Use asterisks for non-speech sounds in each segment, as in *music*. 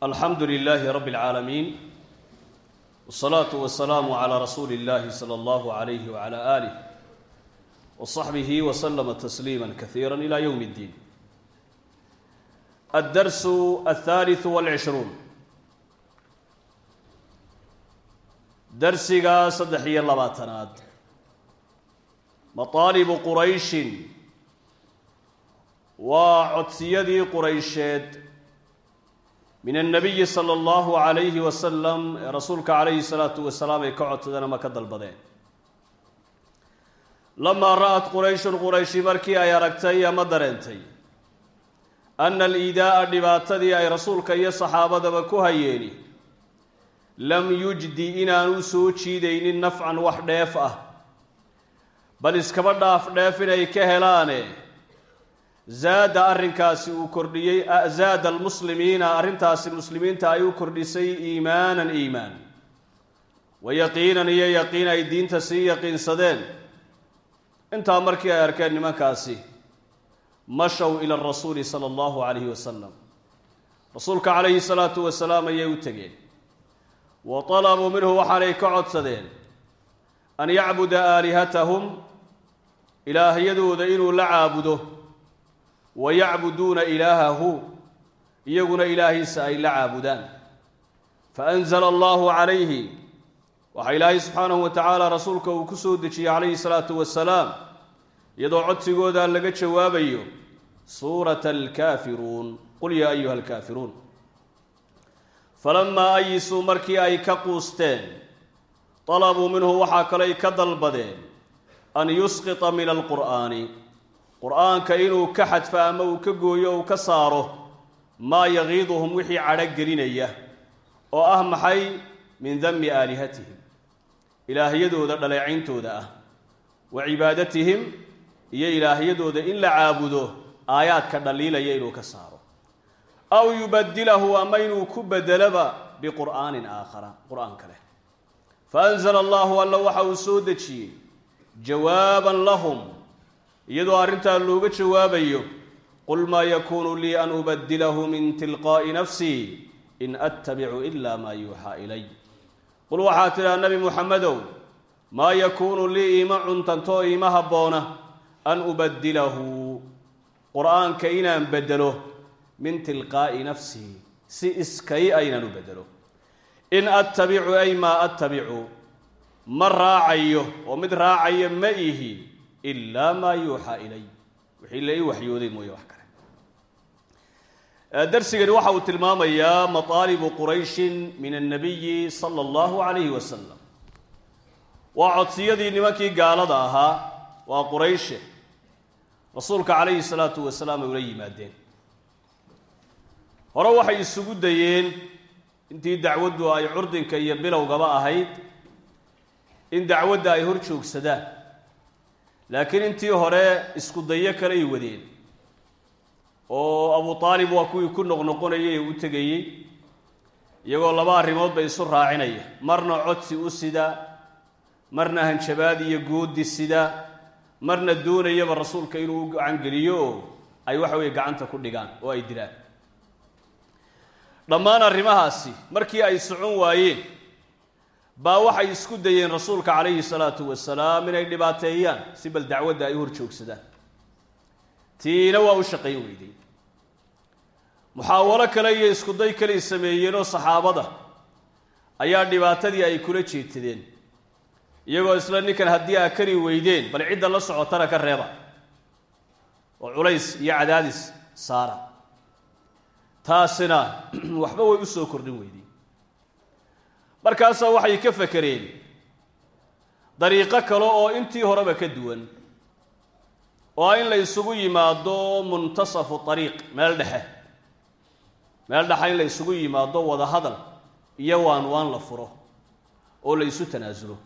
alxamdu lilaahi rabbi اlcaalamiin wsalaatu wasalaamu calaa rasuuli اllahi sala allahu alayhi wala aalih wsaxbihi waslama tasliima kasiira ila ywm اddiin addarsu alhaaliثu walcishruun darsiga saddex iyo labaatanaad mataalibu qurayshin waa codsiyadii quraysheed min annabiyi sala allahu calayhi wasalam ee rasuulka calayhi salaatu wasalaam ay ka codsadeen ama ka dalbadeen lamaa ra'at qurayshun qurayshi markii ay aragtay ama dareentay ana aliidaa'a dhibaatadii ay rasuulka iyo saxaabadaba ku hayeeni lam yujdi inaanu soo jiidaynin nafcan wax dheef ah bal iskaba dhaaf dheef inay ka helaane zaada arrinkaasi uu kordhiyey zaada almuslimiina arrintaasi muslimiinta ay u kordhisay iimaanan iimaan. Wa yaqiinan iyo yaqiin ay diinta sii yaqiinsadeen. Intaa markii ay arkeen nimankaasi mashow ila rasuuli sala allahu calayhi wasalam rasuulka calayhi salaatu wasalaam ayay u tegeen. Wa talabuu minhu waxaanay ka codsadeen an yacbuda aalihatahum ilaahyadooda inuu la caabudo wa yacbuduuna ilaahahu iyaguna ilaahiisa ay la caabudaan. faanzala allahu calayhi waxaa ilaahay subxaanahu wa tacaala rasuulka uu ku soo dejiyey calayhi salaatu wasalaam iyadoo codsigooda laga jawaabayo suurata alkaafiruun qul yaa ayuha alkaafiruun falamaa ayisuu markii ay ka quusteen dalabuu minhu waxaa kaley ka dalbadeen an yusqita min alqur'aani qur'aanka inuu ka xadfa ama uu ka gooyo uu ka saaro maa yaqiiduhum wixii cadho gelinaya oo ah maxay? Min dami aalihatihim. Ilaahyadooda dhaleecayntooda ah. Wa cibaadatihim iyo ilaahyadooda in la caabudo aayaadka dhaliilaya inuu ka saaro. Aw yubadilahu ama inuu ku bedelaba biqur'aanin aakhara qur'aan kale. Faanzala allahu alla waxa uu soo dejiyey jawaaban lahum iyadoo arrintaa looga jawaabayo qul maa yakuunu lii an ubadilahu min tilqaa'i nafsii in attabicu ila maa yuuxaa ilay. Qul waxaa tidhaha nebi muxamedow maa yakuunu lii iima cuntantoo iima habboona an ubadilahu qur'aanka inaan bedelo min tilqaa'i nafsii si iskay aynaan u bedelo in attabicu ay maa attabicu ma raacayo oo mid raacayo ma ihi ilaa maa yuuxaa ilay. Wixii la ii waxyooday mooye wax kale. Darsigani waxa uu tilmaamayaa mataalibu qurayshin min annabiyi sala allahu calayhi wasalam waa codsiyadii nimankii gaalada ahaa waa qurayshe. Rasuulka calayhi salaatu wasalaam ay ula yimaadeen. Hore waxay isugu dayeen intii dacwaddu ay curdinka iyo bilowgaba ahayd in dacwadda ay hor joogsadaan laakiin intii hore isku dayo kaley wadeen. Oo abu aalib waa kuwii ku noqnoqonayay ee u tegayey iyagoo laba arrimood bay isu raacinaya marna codsi u sida marna hanjabaad iyo goodi sida marna doonayaba rasuulka inuu u gacangeliyo oo ay waxa weeye gacanta ku dhigaan oo ay dilaan dhammaan arrimahaasi markii ay socon waayeen baa waxay isku dayeen rasuulka calayhi salaatu wasalaam inay dhibaateeyaan si bal dacwadda ay u hor joogsadaan tiina waa u shaqayn weyday. Muxaawalo kale iyo iskuday kaley sameeyeenoo saxaabada ayaa dhibaatadii ay kula jeetadeen iyagoo isla ninkan haddii aa kari weydeen bal cidda la socotana ka reeba. Oo culays iyo cadaadis saara. Taasina *clears throat* waxba way u soo kordhin weyday markaasaa waxay ka fakereen dariiqo kale oo intii horeba ka duwan. Oo in la isugu yimaado muntasafu ariiq meel dhexe. Meel dhexe in la isugu yimaado wada hadal iyo waan waan la furo oo la isu tanaasulo.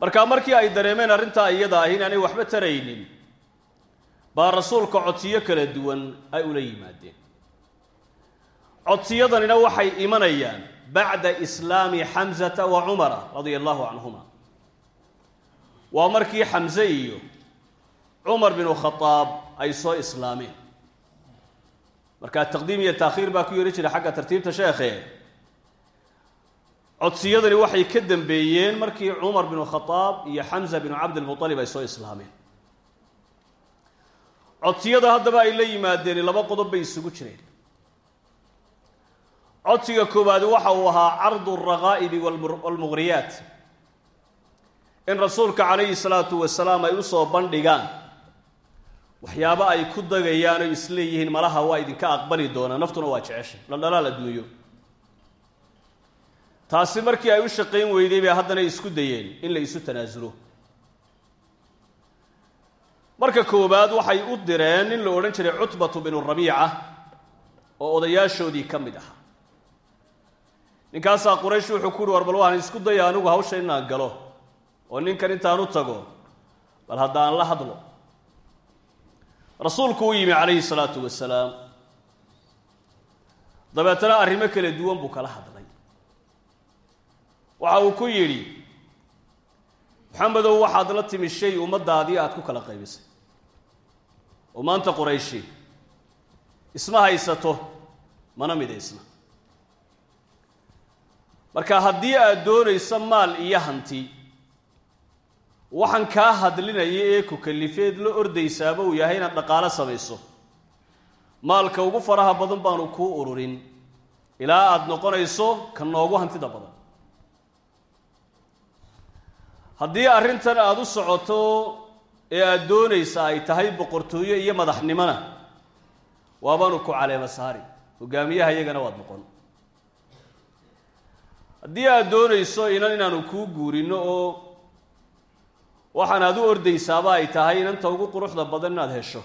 Markaa markii ay dareemeen arrintaa iyada ah inaanay waxba taraynin baa rasuulka codsiyo kala duwan ay ula yimaadeen codsiyadanina waxay imanayaan bacda islaami xamsata wa cumara radia allahu canhuma waa markii xamse iyo cumar binu khadaab ay soo islaameen. Markaa taqdiim iyo taakhiir baa ku yeeri jira xagga tartiibta sheekhe. Codsiyadani waxay ka dambeeyeen markii cumar binu khadaab iyo xamza binu cabdilmualib ay soo islaameen. Codsiyada haddaba ay la yimaadeen laba qodob bay isugu jireen codsiga koowaadi waxa uu ahaa cardu alraqaa'ibi walmughriyaat in rasuulka calayhi salaatu wasalaam ay u soo bandhigaan waxyaabo ay ku dagayaan oo isleeyihiin malaha waa idinka aqbali doonaa naftuna waa jeceshay dhaldhalaal adduunyo taasi markii ay u shaqayn weyday bay haddana isku dayeen in la isu tanaasulo. Marka koowaad waxay u direen nin la odhan jiray cutbatu binu rabiica oo odayaashoodii ka mid ahaa ninkaasaa quraysh wuxuu ku uhi war bal waan isku daya anigu hawsha inaan galo oo ninkan intaan u tago bal haddaan la hadlo. Rasuulku u yimi calayhi salaatu wasalaam. Dabeetana arrimo kala duwan buu kala hadlay. Waxa uu ku yidhi maxamedow waxaad la timi shay ummaddaadii aada ku kala qaybisay. Oo maanta qurayshi isma haysato mana midaysna marka haddii aad doonayso maal iyo hanti waxaan kaa hadlinaya ee ku kalifeed la ordaysaaba uu yahay inaad dhaqaalo samayso. Maalka ugu faraha badan baanu kuu ururin. Ilaa aada noqonayso ka noogu hantida badan. Haddii arrintan aada u socoto ee aada doonaysa ay tahay boqortooyo iyo madaxnimona waabaanu ku caleema saari hogaamiyaha iyagana waad noqon haddii aada doonayso inan inaanu kuu guurino oo waxaan aad u ordaysaaba ay tahay inanta ugu quruxda badan inaad hesho.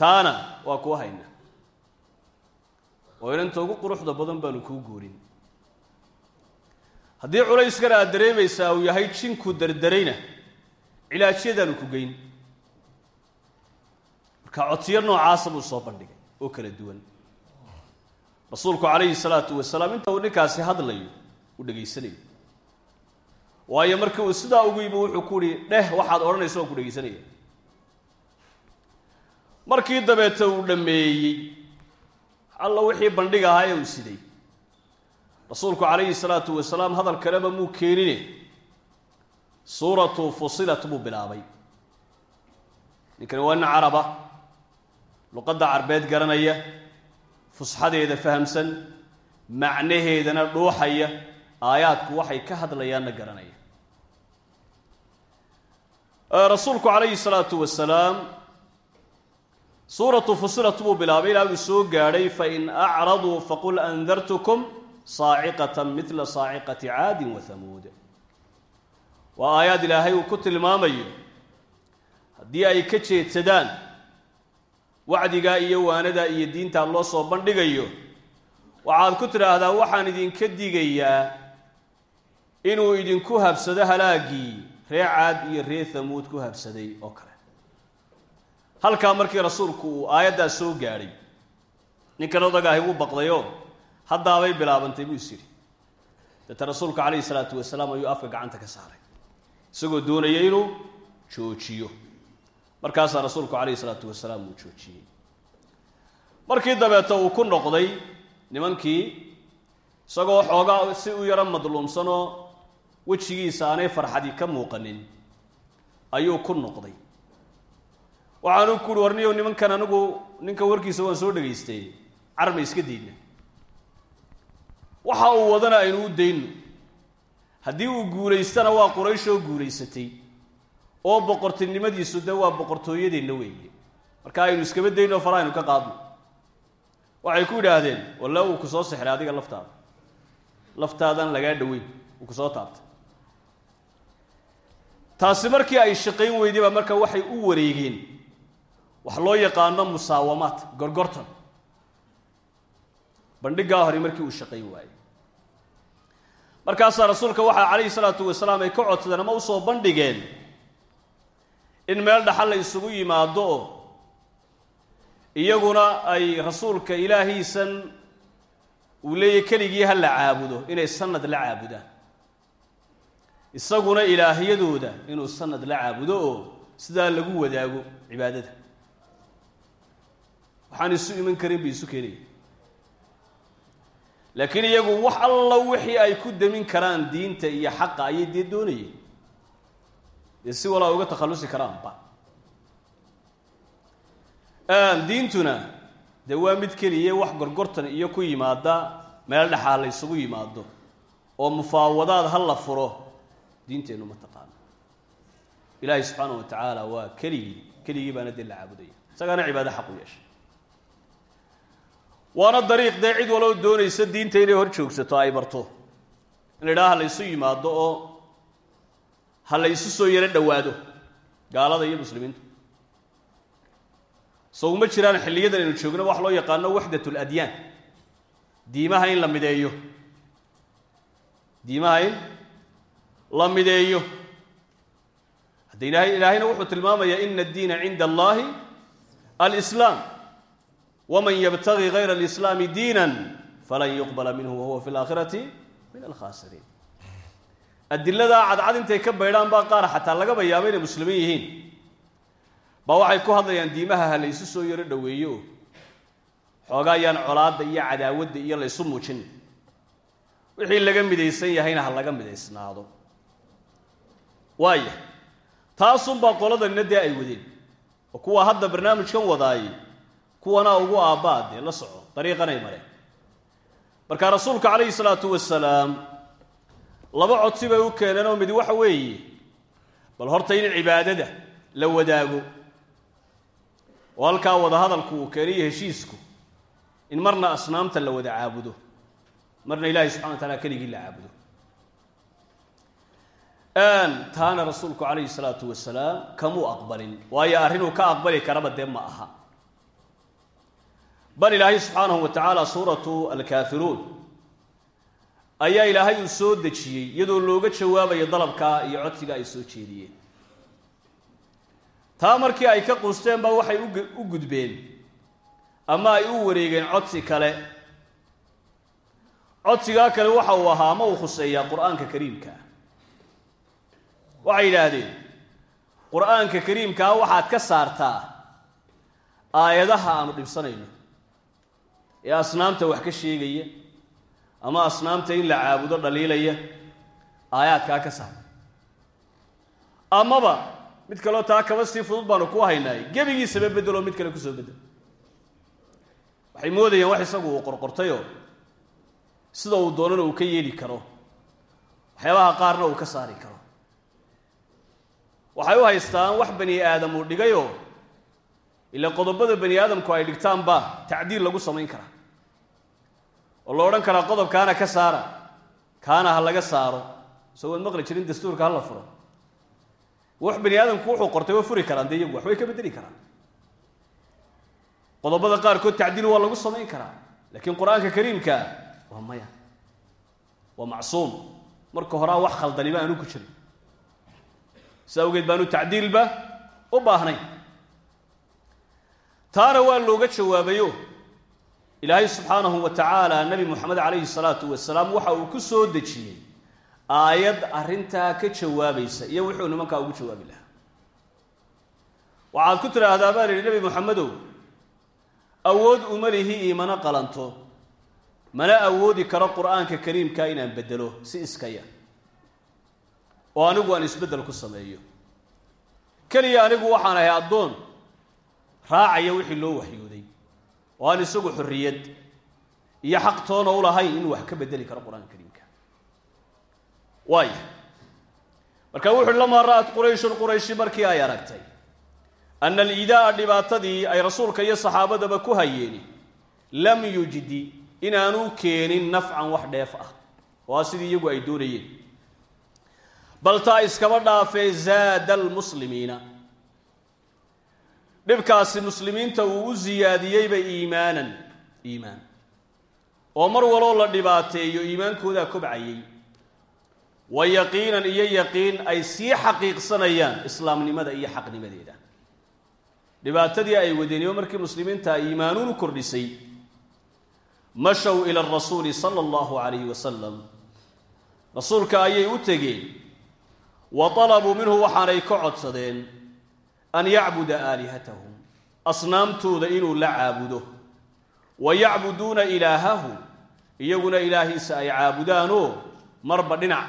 Taana waa kuu hayna. Oo inanta ugu quruxda badan baanu kuu guurin. Haddii culayskana aad dareemaysaa uu yahay jinku derderayna cilaajyadaanu ku geyn. Marka codsiyo noocaasa buu soo bandhigay oo kala duwan. Rasuulku calayhi salaatu wasalaam inta uu ninkaasi hadlayo uu dhegaysanayo waayo markii uu sidaa ugu yimi wuxuu ku uhi dheh waxaad odhanayso waan ku dhegaysanaya markii dabeete uu dhammeeyey alla wixii bandhig ahaa ee uu siday. Rasuulku calayhi salaatu wasalaam hadal kaleba muu keenine? Suuratu fusilat buu bilaabay. Ninkani waa nin caraba luqadda carbeed garanaya fusxadeeda fahamsan macnaheedana dhuuxaya aayaadku waxay ka hadlayaanna garanaya. Rasuulku calayhi salaatu wasalaam suuratu fusilat buu bilaabay ilaa uu soo gaadhay fain acraduu faqul andartukum saaciqatan midla saaciqati caadin wa hamuud waa aayaad ilaahay uu ku tilmaamayo haddii ay ka jeedsadaan wacdigaa iyo waanadaa iyo diintaa loo soo bandhigayo waxaad ku tidhaahdaa waxaan idinka digayaa inuu idinku habsado halaaggii ree caad iyo ree hamuud ku habsaday oo kale. Halkaa markii rasuulku uu aayaddaas soo gaadhay ninkan odagaahi wuu baqdayoo haddaabay bilaabantay buu is yidhi. Deeta rasuulka calayhi salaatu wasalaam ayuu afka gacanta ka saaray isagoo doonaya inuu joojiyo. Markaasaa rasuulku calayhi salaatu wasalaam uu joojiyey. Markii dabeeta uu ku noqday nimankii isagoo xoogaa si u yaro madluumsanoo wejigiisa aanay farxadi ka muuqanin ayuu ku noqday. Waxaanu ku uhi warniyow nimankan anigu ninka warkiisa waan soo dhegaystay carma iska diidna. Waxa uu wadana aynu u dayno. Haddii uu guulaystana waa qurayshoo guulaysatay oo boqortinimadiisu dee waa boqortooyadeenna weeye. Marka aynu iskaba dayno fara aynu ka qaadno. Waxay ku yidhaahdeen walla uu ku soo sexray adiga laftaada. Laftaadan lagaa dhoweyn uu ku soo taabtay taasi markii ay shaqayn weyday baa marka waxay u wareegeen. Wax loo yaqaano musaawamaad gorgorton bandhiggaa hore markii uu shaqayn waayey. Markaasaa rasuulka waxaa calayhi salaatu wasalaam ay ka codsadeen ama u soo bandhigeen in meel dhaxal la isugu yimaado oo iyaguna ay rasuulka ilaahiisan uu leeyahy keligii ha la caabudo inay sanad la caabudaan isaguna ilaahyadooda inuu sanad la caabudo oo sidaa lagu wadaago cibaadada. Waxaan isu iman karin bay isu keenaya laakiin iyagu wax alla wixii ay ku damin karaan diinta iyo xaqa ayay dee doonayeen. Dee si walaa uga takhallusi karaanba. Diintuna dee waa mid keliya wax gorgortan iyo ku yimaada meel dhexaa la ysugu yimaado oo mufaawadaad ha la furo diinteennu ma taqaano. Ilaahay subxaana wa tacaala waa keligii keligii baana dee la caabudaya isagaana cibaado xaq u yeeshay. Waana dariiq dee cid waloo doonaysa diinta inay hor joogsato ay barto. In la idhaha ha yimaado oo ha la ysu soo yaro dhowaado. Gaalada iyo muslimiintu. So uma jiraan xilliyadan aynu joogno wax loo yaqaano waxdat ladyaan diimaha in la mideeyo. Diimaha in la mideeyo. Hadda ilaahayna wuxuu tilmaamayaa ina addiina cinda allahi alslaam waman yabtagi gayra alislaami diina falan yuqbala minhu wahuwa fi laakhirati min alkhaasiriin adiladaa cadcad intay ka baydhaan baa qaar xataa lagaba yaabo inay muslimiin yihiin. Baa waxay ku hadlayaan diimaha ha laysu soo yaro dhoweeyo. Xoogaa ayaan colaadda iyo cadaawadda iyo laysu muujin. Wixii laga midaysan yahayna ha laga midaysnaado waaya taasunbaa qoladanina dee ay wadeen. Oo kuwa hadda barnaamijkan wadaayey kuwana ugu aabbaa la soco dariiqanay mareen marka rasuulka calayhi salaatu wasalaam laba codsi bay u keeneen oo mid waxa weeye bal horta in cibaadada la wadaago. Oo halkaa wadahadalku uu keeniyo heshiisku in marna asnaamta la wada caabudo. Marna ilaahay subxana wa taala keligii la caabudo taana rasuulku calayhi salaatu wasalaam kamuu aqbalin. Waayo arrinuu ka aqbali karaba dee ma aha. Bal ilaahay subxaanahu wa tacaala suuratu alkaafiruun ayaa ilaahay uu soo dejiyey iyadoo looga jawaabayo dalabkaa iyo codsiga ay soo jeediyeen. Taa markii ay ka quusteen baa waxay u gudbeen ama ay u wareegeen codsi kale. Codsigaa kale waxa uu ahaa ama uu khuseeyaa qur'aanka kariimka waxay yidhaahdeen qur'aanka kariimkaa waxaad ka saartaa aayadaha aanu dhibsanayno. Ee asnaamta wax ka sheegaya ama asnaamta in la caabudo dhaliilaya aayaadkaa ka saar. Amaba mid kaleo taa kaba sii fudud baanu ku haynaay gebigiisaba beddeloo mid kale ku soo beddel waxay moodayaan wax isagu uu qorqortayoo sida uu doonana uu ka yeeli karo waxyaabaha qaarna uu ka saari karo waxay u haystaan wax bani aadam uu dhigayoo ila qodobada bani aadamku ay dhigtaanba tacdiil lagu samayn karaa oo la odhan karaa qodobkaana ka saara kaana ha laga saaro soo waad maqli jirin dastuurka ha la furo. Wax bani aadamku wuxuu qortay waa furi karaan dee iyagu waxbay ka bedeli karaan. Qodobada qaarkood tacdiil waa lagu samayn karaa laakiin qur'aanka kariimka waa maya waa macsuum. Marka horaa wax khaldaniba aanu ku jirin si awgeed baanu tacdiilba u baahnayn taana waa looga jawaabayo ilaahay subxaanahu wa tacaala nebi moxamed calayhi salaatu wasalaam waxa uu ku soo dejiyey aayad arrintaa ka jawaabaysa iyo wuxuu nimankaa ugu jawaabi lahaa. Waxaad ku tidhaahdaa baa lihi nebi moxamedow awood uma lihi iimana qalanto. Mana awoodi karo qur'aanka kariimka inaan beddelo si iskaya oo anigu aan isbeddel ku sameeyo. Keliya anigu waxaan ahay addoon raacaya wixii loo waxyooday oo aan isagu xorriyad iyo xaq toona u lahayn inuu wax ka beddeli karo qur'aanka kariimka. Waaya marka wuxuuhi lamaa ra'at qurayshun qurayshi markii ay aragtay ana aliidaa'a dhibaatadii ay rasuulka iyo saxaabadaba ku hayeeni lam yujdi inaanu keenin nafcan wax dheef ah. Waa sidii iyagu ay doonayeen bal taa iskaba dhaafee zaada almuslimiina. Dhibkaasi muslimiinta uu u siyaadiyeyba iimaanan iimaan. Oo mar waloo la dhibaateeyo iimaankoodaa kobcayay wa yaqiinan iyo yaqiin ay sii xaqiiqsanayaan islaamnimada iyo xaqnimadeeda. Dhibaatadii ay wadeenimo markii muslimiinta iimaanuun u kordhisay mashow ila arasuuli sala allahu calayhi wasalam rasuulka ayay u tegeen wa talabuu minhu waxaanay ka codsadeen an yacbuda aalihatahum asnaamtooda inuu la caabudo. Wa yacbuduuna ilaahahu iyaguna ilaahiisa ay caabudaanoo marba dhinac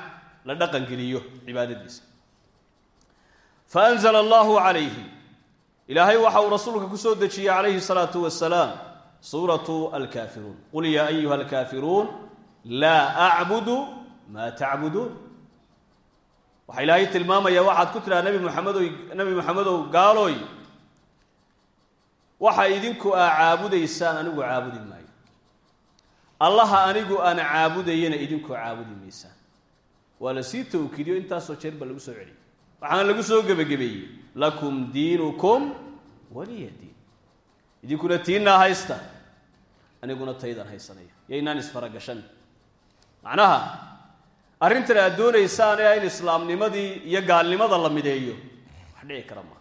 la dhaqangeliyo cibaadadiisa. Fa anzala allahu calayhi ilaahay waxa uu rasuulka ku soo dejiyey calayhi salaatu wasalaam suuratu alkaafiruun. Qul yaa ayuha alkaafiruun laa acbudu maa tacbuduun waxaa ilaahay tilmaamaya waxaad ku tidhaha nabi muxamedoy nabi moxamedow gaaloy. Waxa idinku aa caabudaysaan anigu caabudi maayo. Allaha anigu aan caabudayana idinku caabudi maysaan waa la sii tawkiidiyo intaasoo jeer ba lagu soo celiyay waxaana lagu soo gebagabeeyey lakum diinukum waliya diin. Idinkuna tiinaa haysta aniguna taydaan haysanaya yaynaan isfaragashan macnaha arrintan aad doonaysaan ee in islaamnimadii iyo gaalnimada la mideeyo. Wax dhici kara maa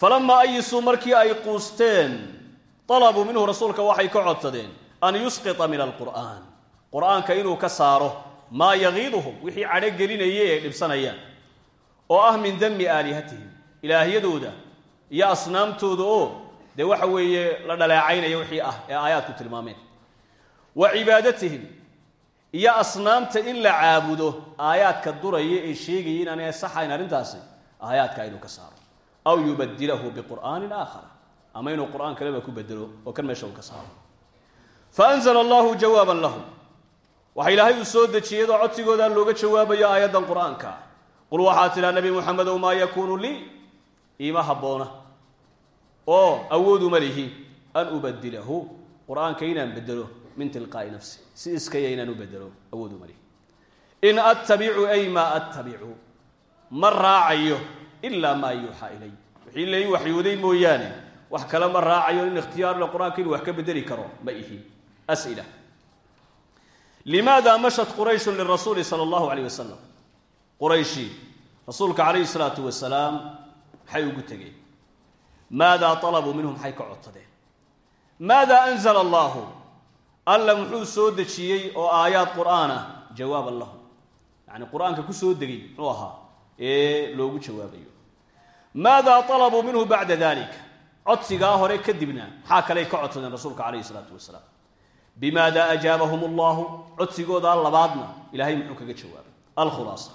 falamaa ayisuu markii ay quusteen dalabuu minhu rasuulka waxay ka codsadeen an yusqita min alqur'aan. Qur'aanka inuu ka saaro maa yagiiduhum wixii cadho gelinaya ee dhibsanayaan. Oo ah min dami aalihatihim ilaahyadooda iyo asnaamtooda oo dee waxa weeye la dhaleecaynaya wixii ah ee aayaadku tilmaameen. Wa cibaadatihim iyo asnaamta in la caabudo aayaadka duraya ee sheegaya inaanay saxayn arrintaasi aayaadka inuu ka saaro. Aw yubadilahu biqur'aanin aakhara ama inuu qur'aan kaleba ku bedelo oo kan meesha ka saaro. Fa anzala allahu jawaaban lahum. Waxa ilaahay uu soo dejiyey iyadoo codsigoodaa looga jawaabayo aayaddan qur'aanka. Qul waxaa tidhaha nabi muxamedow maa yakuunu lii? Iima habboona. Oo awooduma lihi. An ubadilahu qur'aanka inaan bedelo min tilqaa'i nafsi. Si iskaya inaan u bedelo awooduma lihi in attabicu ay maa attabicu. Ma raacayo ilaa maa yuuxaa ilay. Wixii lai waxyooday mooyaane. Wax kale ma raacayo in ikhtiyaarle qur'aanka inuu wax ka bedeli karo. Ma ihi. As'ila limaada mashat qurayshun lirasuuli sala allahu alayh wasalam qurayshi rasuulka calayhi salaatu wasalaam maxay ugu tegeen? Maadaa alabuu minhu maxay ka codsadeen? Maada anzala allahu alla muxuu soo dejiyey oo aayaad qur'aana jawaaban lahum yacni qur'aanka ku soo degay muxuu ahaa ee loogu jawaabayo. Maadaa alabuu minhu bacda dalika codsigaa hore kadibna maxaa kaley ka codsadeen rasuulka calayhi salaatu wasalaam? Bimaada ajaabahum allahu? Codsigoodaa labaadna ilaahay muxuu kaga jawaabay. Alkhulaasa.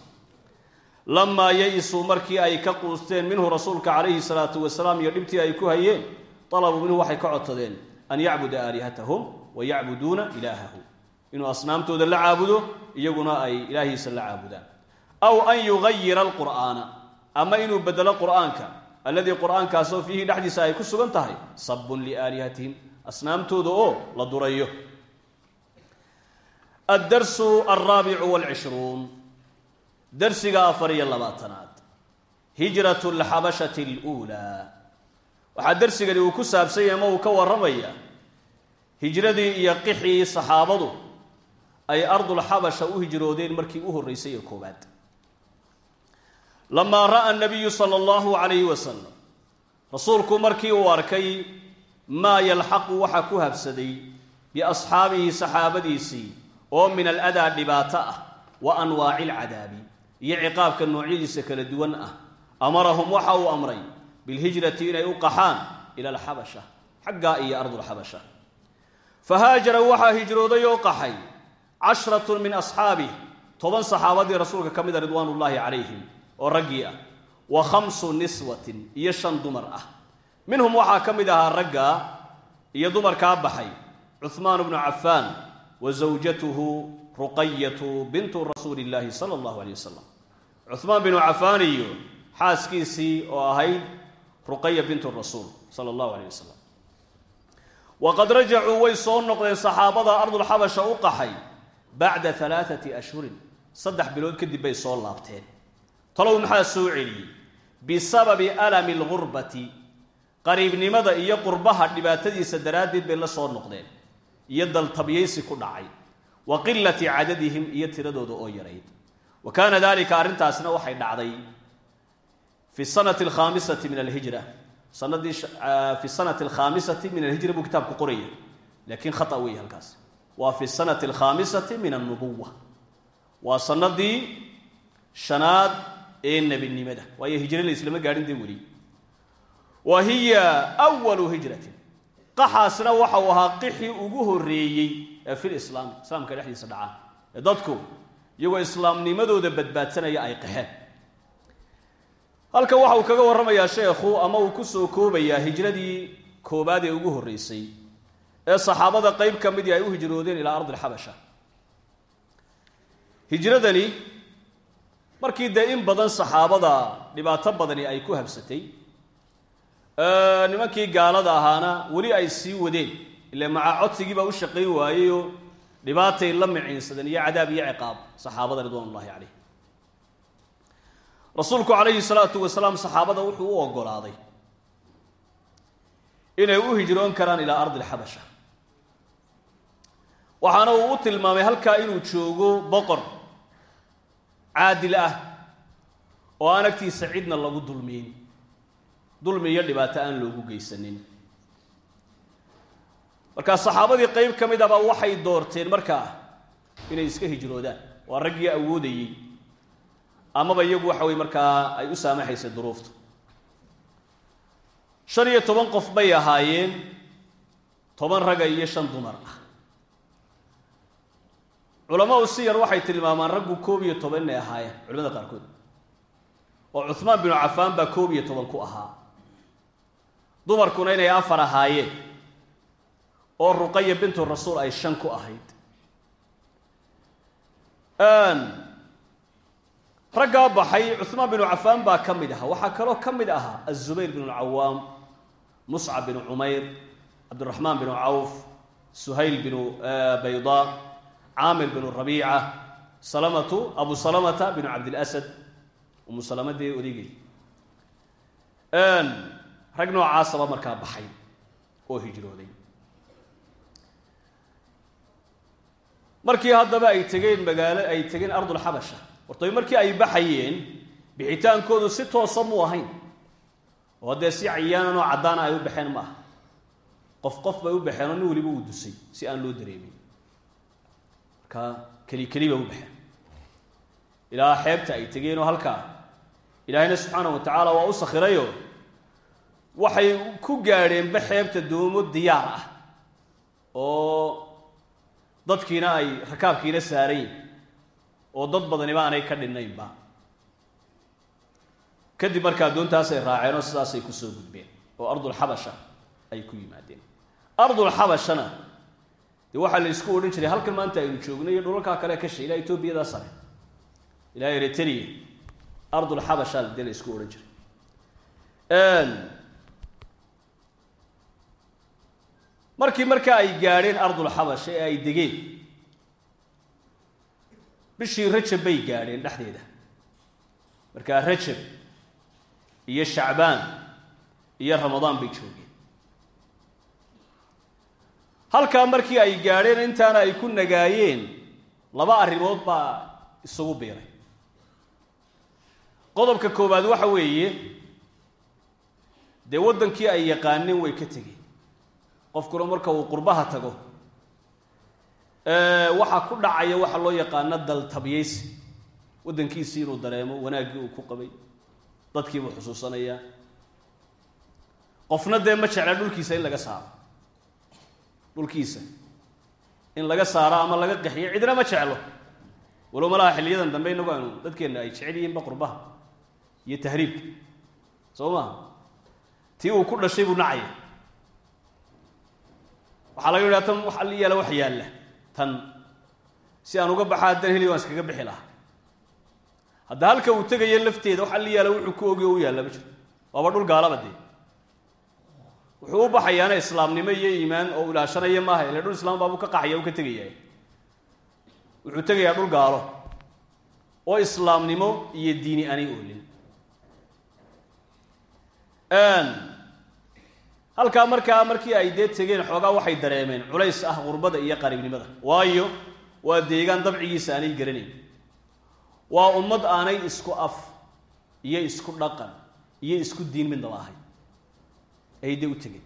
Lamaa ya-isuu markii ay ka quusteen minhu rasuulka calayhi salaatu wasalaam iyo dhibtii ay ku hayeen alabuu minhu waxay ka codsadeen an yacbuda aalihatahum wa yacbuduuna ilaahahu inuu asnaamtooda la caabudo iyaguna ay ilaahiisa la caabudaan aw an yugayira alqur'aana ama inuu bedelo qur'aanka alladii qur'aankaasoo fiihi dhexdiisa ay ku sugan tahay sabun liaalihatihim asnaamtooda oo la durayo addarsu alraabicu walcishruun darsiga afar iyo labaatanaad hijrat alxabashati aluulaa waxaa darsigani uu ku saabsan yahay ma uu ka warramaya hijradii iyo qixii saxaabadu ay ardulxabasha u hijroodeen markii u horreysay ee koowaad. Lamaa ra'a nabiyu sala allahu calayhi wasalam rasuulku markii uu arkay maa yalxaqu waxa ku habsaday biasxaabihi saxaabadiisii oo min aladaa dhibaato ah wa anwaaci alcadaabi iyo ciqaabka noocyadiisa kala duwan ah amarahum waxa uu amray bilhijrati inay u qaxaan ila alxabasha xaggaa iyo ardulxabasha fa haajara waxaa hijrooday oo qaxay casharatun min asxaabih toban saxaabadii rasuulka ka mida ridwaanullaahi calayhim oo raggii ah wa khamsu niswatin iyo shan dumar ah minhum waxaa ka mid ahaa raggaa iyo dumarkaa baxay cuhmaan bnu cafaan wa zawjatuhu ruqayatu bintu rasuuli illaahi sala allahu aleyh wasalam cuhmaan binu cafaan iyo xaaskiisii oo ahayd ruqaya bintu rasuul sala allahu aleyh wasalam waqad rajacuu way soo noqdeen saxaabada ardulxabasha u qaxay bacda alaaati ashhurin saddex bilood kadib bay soo laabteen talow maxaa soo celiyey bisababi alami algurbati qariibnimada iyo qurbaha dhibaatadiisa daraaddeed bay la soo noqdeen iyo daltabyaysi ku dhacay wa qilati cadadihim iyo tiradooda oo yarayd wa kaana dalika arrintaasna waxay dhacday fi sanati alkhaamisati min alhijra sanadii fi sanati alkhaamisati min alhijra buu kitaabku qoraya. Laakiin khata weeye halkaas. Waa fi sanati alkhaamisati min alnubuwa waa sanadii shanaad ee nebinimada. Waayo hijre la islama gaadhin dee weli. Wa hiya awalu hijratin. Qaxaasna waxa uu ahaa qixii ugu horreeyey ee fil islaami islaamka dhexdiisa dhacaa ee dadku iyagoo islaamnimadooda badbaadsanaya ay qaxeen halkan waxa uu kaga warramayaa sheekhu ama uu ku soo koobayaa hijradii koobaad ee ugu horreysay ee saxaabada qeyb ka midii ay u hijroodeen ilaa ardi alxabasha hijradani markii dee in badan saxaabada dhibaato badani ay ku habsatay nimankii gaalada ahaana weli ay sii wadeen ile maca codsigii baa u shaqayn waayeyoo dhibaatay la miciinsadeen iyo cadaab iyo ciqaab saxaabada ridwan ullahi calayh rasuulku calayhi salaatu wasalaam saxaabada wuxuu u ogolaaday inay u hijroon karaan ilaa ardi alxabasha waxaana uu u tilmaamay halkaa inuu joogo boqor caadil ah oo aan agtiisa cidna lagu dulmiyn dulmi iyo dhibaato aan loogu geysanin. Markaa saxaabadii qeyb ka mid aba waxay doorteen markaa inay iska hijroodaan. Waa raggii awoodayey amaba iyagu waxa weye markaa ay u saamaxaysay duruufta shan iyo toban qof bay ahaayeen toban raga iyo shan dumar ah. Culamaau siyar waxay tilmaamaan raggu koob iyo toban inay ahaayeen culamada qaarkood. Oo cuhmaan binu cafaan baa koob iyo toban ku ahaa. Dumarkuna inay afar ahaayeen oo ruqaya bintu rasuul ay shan ku ahayd raggaa baxay cuhmaan binu cafaan baa ka mid ahaa. Waxaa kaloo ka mid ahaa azubayr binu lcawaam muscab binu cumayr cabdiraxmaan binu cawf suhayl binu bayda caamir binu rabiica salamatu abu salamata binu cabdilasad umu salamadii odigay rag noocaasaba markaa baxay oo hijrooday. Markii haddaba ay tegeen magaalo ay tegeen ardulxabasha hortay markii ay baxayeen bixitaankoodu si toosa muu ahayn. Oo haddee si cayaanan oo caddaana ay u baxeen ma aha. Qof qof bay u baxeen oo nin weliba uu dusay si aan loo dareemin. Markaa keli keli bay u baxeen. Ilaa xeebta ay tegeen oo halkaa ilaahayna subxaanahu wa tacaala waa u sakhirayo. Waxay ku gaadheenba xeebta doomo diyaar ah. Oo dadkiina ay rakaabkiina saarayin oo dad badaniba aanay ka dhinnaynba kadib markaa doontaasay raaceen oo sidaasay ku soo gudbeen oo ardulxabasha ay ku yimaadeen. Ardulxabashana dee waxaa la isku odhan jiray halkan maanta aynu joogno iyo dhulalkaa kale kashay ilaa etoobiyada sare. Ilaa eritrea ardulxabasha dee la isku odhan jiray. Markii markaa ay gaadheen ardulxabasha ee ay degeen bishii rajab bay gaadheen dhexdeeda. Markaa rajab iyo shacbaan iyo ramadaan bay joogeen. Halkaa markii ay gaadheen intaana ay ku nagaayeen laba arrimood baa isugu biiray. Qodobka koowaad waxa weeye dee waddankii ay yaqaaneen way ka tegeen. Qofkuna marka uu qurbaha tago waxaa ku dhacaya waxa loo yaqaano daltabyaysi waddankiisii inuu dareemo wanaaggii uu ku qabay dadkiibuu xusuusanayaa. Qofna dee ma jecla dhulkiisa in laga saaro. Dhulkiisa. In laga saaro ama laga qaxiyo cidna ma jeclo. Walow malaha xilliyadan dambe inagu aynu dadkeenna ay jecel yihiinba qurbaha iyo tahriibka soo maha tii uu ku dhashay buu nacaya. Waxaa laga yidhaha tan wax alli yaalla wax yaalla tan. Si aan uga baxa haddaan heli waan iskaga bixi lahaa. Hadda halka uu tegaya lafteeda wax alli yaalla wuxuu ku ogi o u yaalla ma jiro waaba dhul gaalaba dee. Wuxuu u baxayaana islaamnimo iyo iimaan oo ilaashanaya maaha ile dhul islaam baabuu ka qaxaya u ka tegaya wuxuu tegayaa dhul gaalo oo islaamnimo iyo diini aanay oolin halkaa markaa markii ay dee tegeen xoogaa waxay dareemeen culays ah qurbada iyo qariibnimada. Waayo waa deegaan dabcigiisa aanay garanayn. Waa ummad aanay isku af iyo isku dhaqan iyo isku diin midnaba ahay ay dee u tegeen.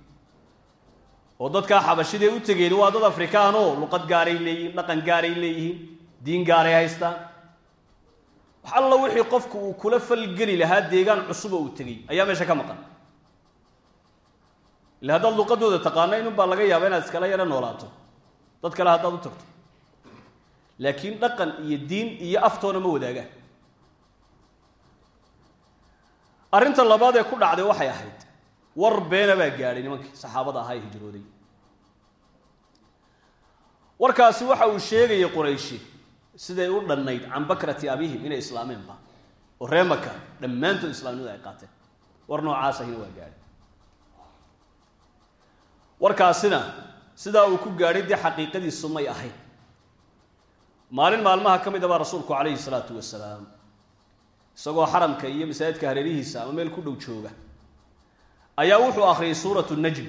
Oo dadkaa xabashidee u tegeen waa dad afrikaan oo luqad gaaray leeyihiin dhaqan gaaray leeyihiin diin gaaray haystaan wax alla wixii qofku uu kula falgeli lahaa deegaan cusuba uu tegey ayaa meesha ka maqan ille haddaad luqadooda taqaano inunbaa laga yaaba inaad iskala yaro noolaato. Dad kale haddaad u tagto. Laakiin dhaqan iyo diin iyo aftoona ma wadaagaan arrinta labaad ee ku dhacday waxay ahayd war beena baa gaadhay nimankii saxaabada ahaa ee hijrooday. Warkaasi waxa uu sheegayay qurayshi siday u dhannayd can bakrati abihim inay islaameenba. Oo ree maka dhammaantood islaamnimada ay qaateen. War noocaas ahina waa gaadhay warkaasina sidaa uu ku gaadhay dee xaqiiqadiisu may ahayn. Maalin maalmaha ka mid a baa rasuulku calayhi salaatu wasalaam isagoo xaramka iyo masaajidka hareerihiisa ama meel ku dhow jooga ayaa wuxuu akhriyay suuratu najm.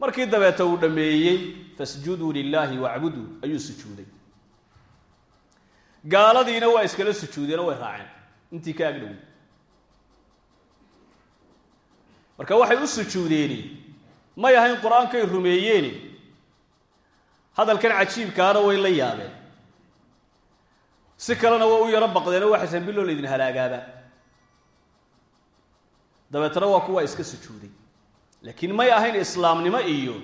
Markii dabeeta uu dhammeeyey fasjuduu lilaahi wacbuduu ayuu sujuuday. Gaaladiina waa iskala sujuudeenoo way raaceen. Intii ka agdhow marka waxay u sujuudeeni may ahayn qur'aankay rumeeyeeni hadalkan cajiibkaana way la yaabeen. Si kalena waa u yaro baqdeenoo waxaysan biloo laydin halaagaaba. Dabeetana waa kuwaa iska sujuuday. Laakiin may ahayn islaamnimo iyo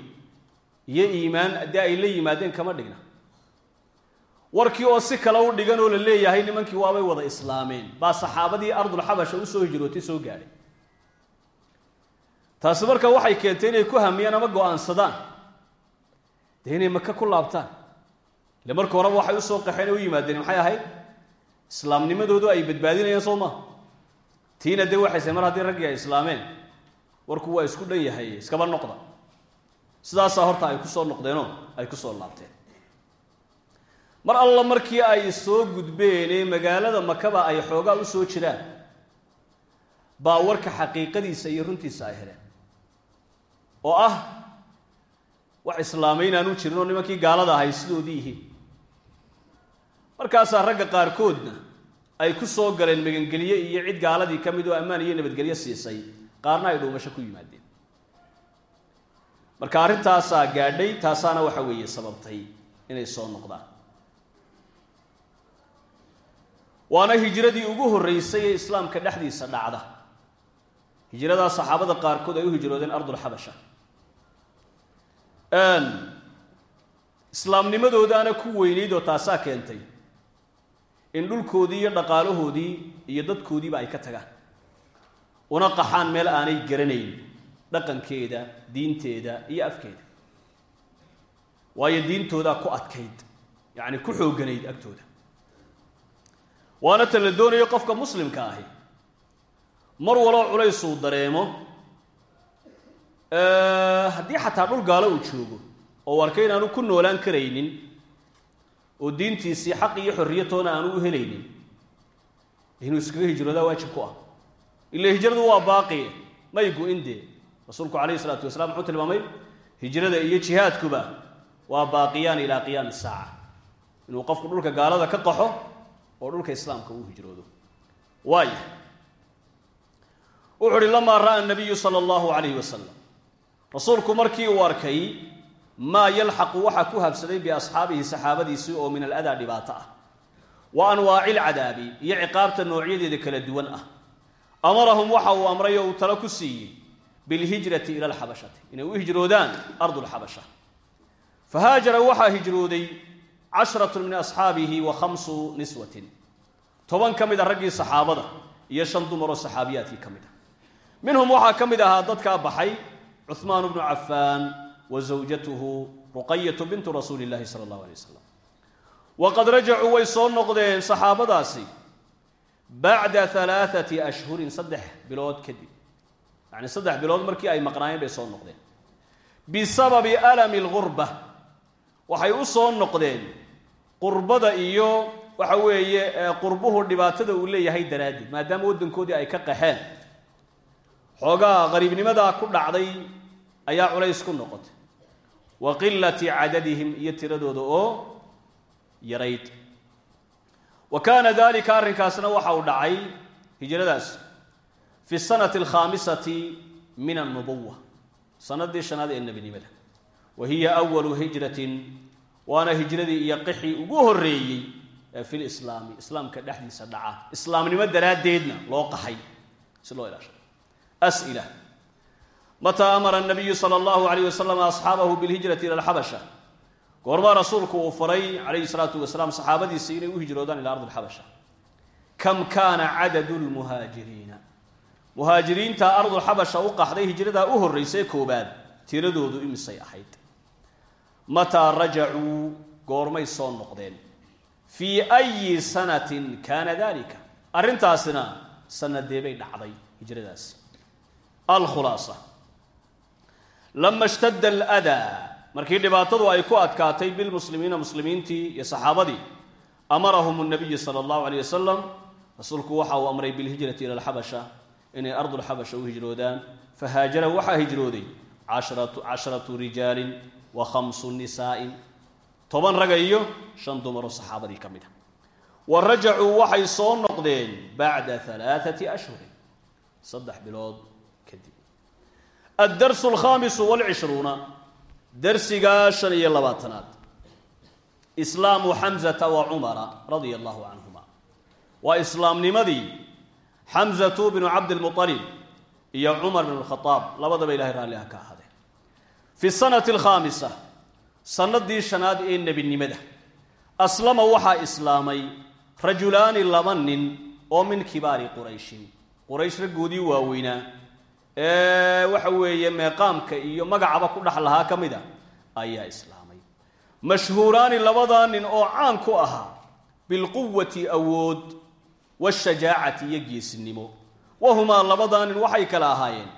iyo iimaan haddii ay la yimaadeen kama dhigna. Warkii oo si kale u dhigan oo la leeyahay nimankii waabay wada islaameen. Baa saxaabadii ardulxabasha u soo hijrootay soo gaadhay taasi marka waxay keentay inay ku hamiyaan ama go'aansadaan. Dee inay maka ku laabtaan. Ile marka horeba waxay u soo qaxeen u yimaadeen maxay ahayd? Islaamnimadoodu ay badbaadinayaan soo maha tiina dee waxayse mar haddii raggii ay islaameen warku waa isku dhan yahay iskaba noqda. Sidaasaa horta ay ku soo noqdeenoo ay ku soo laabteen. Mar alla markii ay soo gudbeenee magaalada makaba ay xoogaa u soo jiraan baa warka xaqiiqadiisa iyo runtiisa ay heleen oo ah wax islaamay inaanu jirin oo nimankii gaalada ahay sidoodii yihiin markaasaa ragga qaarkoodna ay ku soo galeen magangelye iyo cid gaaladii ka mid oo ammaan iyo nabadgelyo siisay qaarna ay dhuumasho ku yimaadeen. Marka arrintaasaa gaadhay taasaana waxa weeye sababtay inay soo noqdaan. Waana hijradii ugu horreysay ee islaamka dhexdiisa dhacda. Hijradaa saxaabada qaarkood ay u hijroodeen ardulxabasha islaamnimadoodaana ku weynayd oo taasaa keentay. In dhulkoodii iyo dhaqaalahoodii iyo dadkoodiiba ay ka tagaan. Una qaxaan meel aanay garanayn dhaqankeeda diinteeda iyo afkeeda. Waayo diintoodaa ku adkayd yacni ku xoogganayd agtooda. Waana tan la doonayo qofka muslimka ahi mar waloo culays uu dareemo haddii xataa dhul gaalo uu joogo oo arka inaanu ku noolaan karaynin oo diintiisii xaq iyo xorriyatoona aanu u helaynin inuu iskaga hijroodaa waajib ku ah. Ila hijradu waa baaqi may gu-in rasuulku calayhi isalaatu wasalaam muxuu tilmaamay hijrada iyo jihaadkuba waa baaqiyaan ilaa qiyaami saaca. Inuu qofku dhulka gaalada ka qaxo oo dhulka islaamka uu hijroodo. Waaya wuxu uhi lamaa ra'a nabiyu sala allahu calayhi wasalam rasuulku markii uu arkay maa yalxaqu waxaa ku habsaday biasxaabihi saxaabadiisii oo min aladaa dhibaato ah. Wa anwaaci lcadaabi iyo ciqaabta noocyadeeda kala duwan ah. Amarahum waxa uu amray oo uu talo ku siiyey bilhijrati ila alxabashati. Inay u hijroodaan ardulxabasha fahaajara waxaa hijrooday cashratu min asxaabihi wa khamsu niswatin. Toban ka mid a raggii saxaabada iyo shan dumaroo saxaabiyaadkii ka mid a minhum waxaa ka mid ahaa dadkaa baxay cuhmaan bnu cafaan wa zawjatuhu ruqayatu bintu rasuuli illahi sala allahu alay wasalam waqad rajacuu way soo noqdeen saxaabadaasi bacda alaaati ashhurin saddex bilood kadib. Yacni saddex bilood markii ay maqnaayeen bay soo noqdeen. Bisababi alami lgurba waxay u soo noqdeen qurbada iyo waxa weeye qurbuhu dhibaatada uu leeyahay daraaddeed maadaama waddankoodii ay ka qaxeen xoogaa qariibnimadaa ku dhacday ayaa culays ku noqotay. Wa qilati cadadihim iyo tiradooda oo yarayd. Wa kaana dalika arrinkaasna waxa uu dhacay hijradaas. Fi sanati alkhaamisati min annubuwa sanadii shanaad ee nebinimada. Wa hiya awalu hijratin. Waana hijradii iyo qixii ugu horreeyey ee fi lislaami islaamka dhexdiisa dhaca. Islaamnimo daraaddeedna loo qaxay si loo ilaashay as'ila mataa amara nabiyu sala allahu alayh wasalam asxaabahu bilhijrati ila alxabasha goormaa rasuulku uu faray calayhi salaatu wasalaam saxaabadiisa inay u hijroodaan ila ardi alxabasha kam kaana cadadu lmuhaajiriina muhaajiriinta ardulxabasha u qaxday hijradaa u horraysay koobaad tiradoodu imisay ahayd mataa rajacuu goormay soo noqdeen fii ayi sanatin kaana dalika arrintaasina sanadeebay dhacday hijradaasi alkhulaasa. Lama shtadda aladaa markii dhibaatadu ay ku adkaatay bilmuslimiina muslimiintii iyo saxaabadii amarahum nabiyu sala allahu alayh wasalam rasuulku waxa uu amray bilhijrati ila alxabasha inay ardulxabasha u hijroodaan. Fahaajara waxaa hijrooday casharatu rijaalin wa khamsu nisaa'in. Toban raga iyo shan dumaroo saxaabadii ka mid a wa rajacuu waxay soo noqdeen bacda alaaati ashhurin kadib. Addarsu alkhaamisu walcishruuna darsigaa shan iyo labaatanaad. Islaamu xamzata wa cumara radia allahu canhuma waa islaamnimadii xamzatu binu cabdilmualib iyo cumar bn khaaab labadaba ilahay raalli ah ka ahaadeen. Fi sanati alkhaamisa sanadii shanaad ee nebinimada aslama waxaa islaamay rajulaani laba nin oo min kibaari qurayshin. Quraysh raggoodii waaweynaa waxa weeye meeqaamka iyo magacaba ku dhex lahaa ka mid ayaa islaamay. Mashhuuraani labadaa nin oo caan ku ahaa bilquwati awood washajaacati iyo geesinimo. Wahumaa labadaa nin waxay kala ahaayeen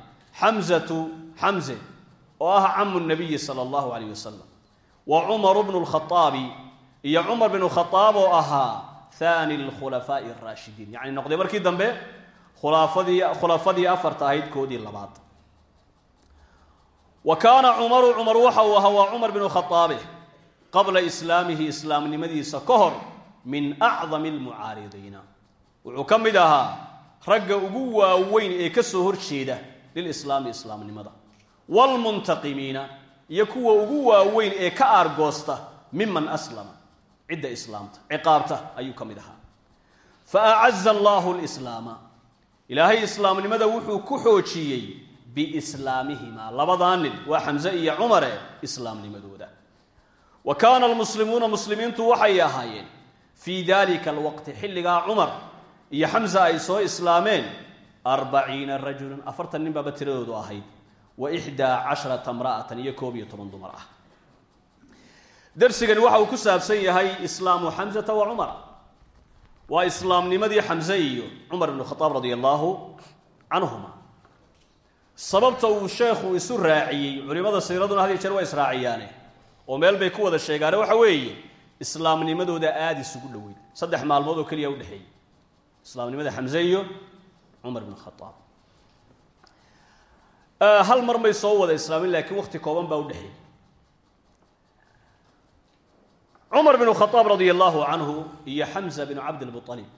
xamzatu xamze oo ah camu nabiyi sala allahu calayh wasalam wa cumaru bnu lkhaaabi iyo cumar bnu khaaab oo ahaa thani lkhulafaa'i araashidiin yacni noqday markii dambe khulaafadii khulafadii afarta ahayd koodii labaad. Wa kaana cumaru cumar waxa uu ahaa waa cumar binu khaaabe qabla islaamihi islaamnimadiisa ka hor min acdami almucaaridiina. Wuxuu ka mid ahaa ragga ugu waaweyn ee ka soo horjeeda lilislaami islaamnimada. Waalmuntaqimiina iyo kuwa ugu waaweyn ee ka aargoosta miman aslama cidda islaamta ciqaabta ayuu ka mid ahaa. Fa acaza allahu lislaama ilaahay islaamnimada wuxuu ku xoojiyey biislaamihimaa labadaa nin waa xamse iyo cumare islaamnimadooda. Wa kaana almuslimuuna muslimiintu waxay ahaayeen fii dalika alwaqti xilligaa cumar iyo xamsa ay soo islaameen arbaciina rajulan afartan nin baaba tiradoodu ahayd wa ixdaa casharata mra'atan iyo koob iyo toban dumar ah. Darsigani waxa uu ku saabsan yahay islaamu xamsata wa cumar waa islaamnimadii xamse iyo cumar ibnu khadaab radia allaahu canhuma sababta uu sheekhu isu raaciyey culimada siiraduna had iyo jeer waa israaciyaane oo meel bay ku wada sheegaane waxa weeye islaamnimadooda aada isugu dhoweyd. Saddex maalmood oo keliya udhexeeyey islaamnimada xamse iyo cumar ibn khadaab hal mar may soo wada islaamin laakiin waqti kooban baa udhexeeyey cumar binu khadaab radia allaahu canhu iyo xamsa binu cabdilmualib